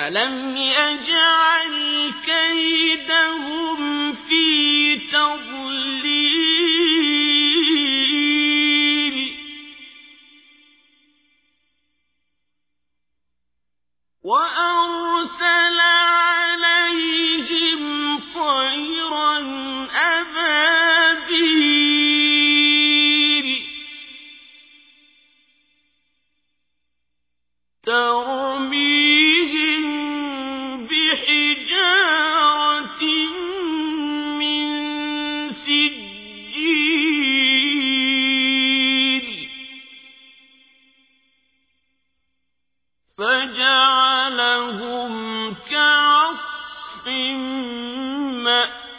ألم يجعل كيدهم في تضليل وأرسل عليهم طيرا أبابيل ترميهم فجعلهم كعصف مأكول